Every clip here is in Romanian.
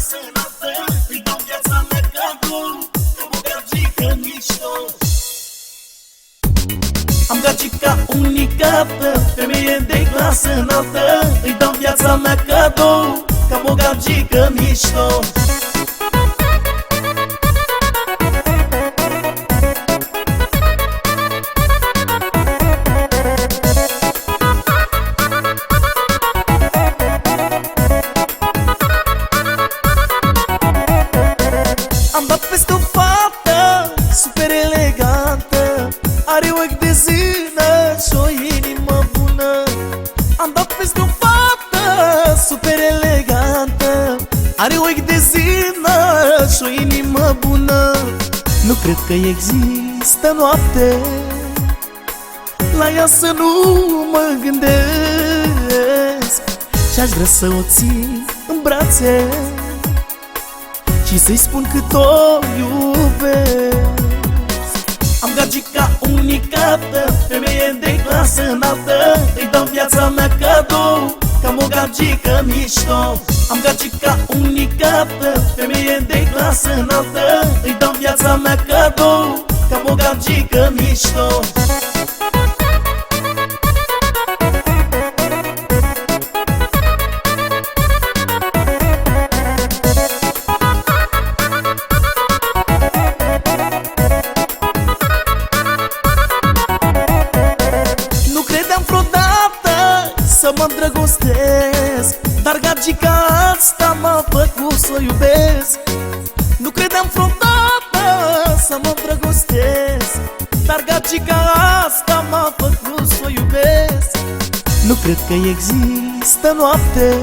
clasă înaltă Îi dau viața mea cadou Ca o gagică mișto Am gagica unicată Femeie de clasă înaltă. Îi dau viața mea cadou Ca o gagică mișto Are ochi de zână și o inimă bună. Nu cred că există noapte. La ea să nu mă gândesc. Și-aș vrea să o țin în brațe. Și să-i spun cât o iubesc. Am gagica unicată Femeie de clasă înaltă. Îi dau viața mea cadou Cam o gagică mișto. Am gagica unicată Femeie de clasă înaltă Îi dau viața mea cadou Cam o gagică mișto. Nu credeam vreodată să mă îndrăgostesc Dar gagica asta m-a făcut să o iubesc. Nu credeam vreodată să mă îndrăgostesc Dar gagica asta m-a făcut să o iubesc. Nu cred că există noapte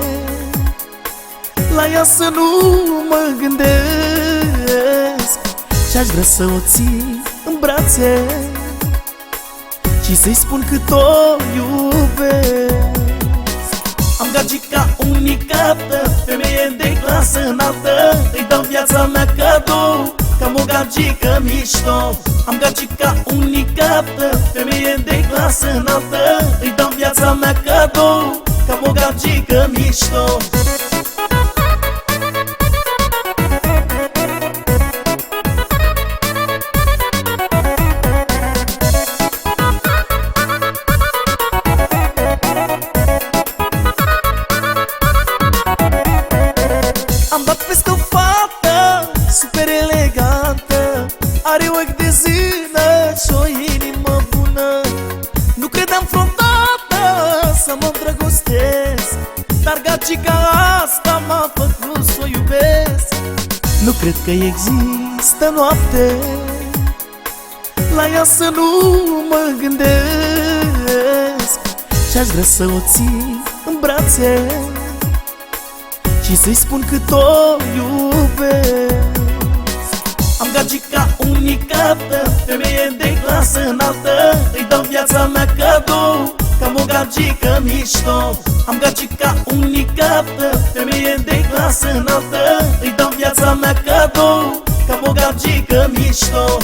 La ea să nu mă gândesc. Și-aș vrea să o țin în brațe și să-i spun cât o iubesc de clasă înaltă Îi dau viața mea cadou. Cam o gagică mișto Am gagica unicată Femeie de clasă înaltă Îi dau viața mea cadou. Cam o gagică mișto Are ochi de zână și o inimă bună. Nu credeam vreodată să mă îndrăgostesc Dar gagica asta m-a făcut să o iubesc. Nu cred că există noapte La ea să nu mă gândesc. Și-aș vrea să o țin în brațe și să-i spun cât o iubesc Am gagica unicată Femeie de clasă înaltă. Îi dau viața mea cadou Cam o gagică mișto. Am gagica unicată Femeie de clasă înaltă. Îi dau viața mea cadou Cam o gagică mișto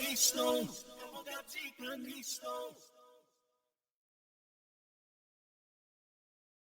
mișto Cam o gagică mișto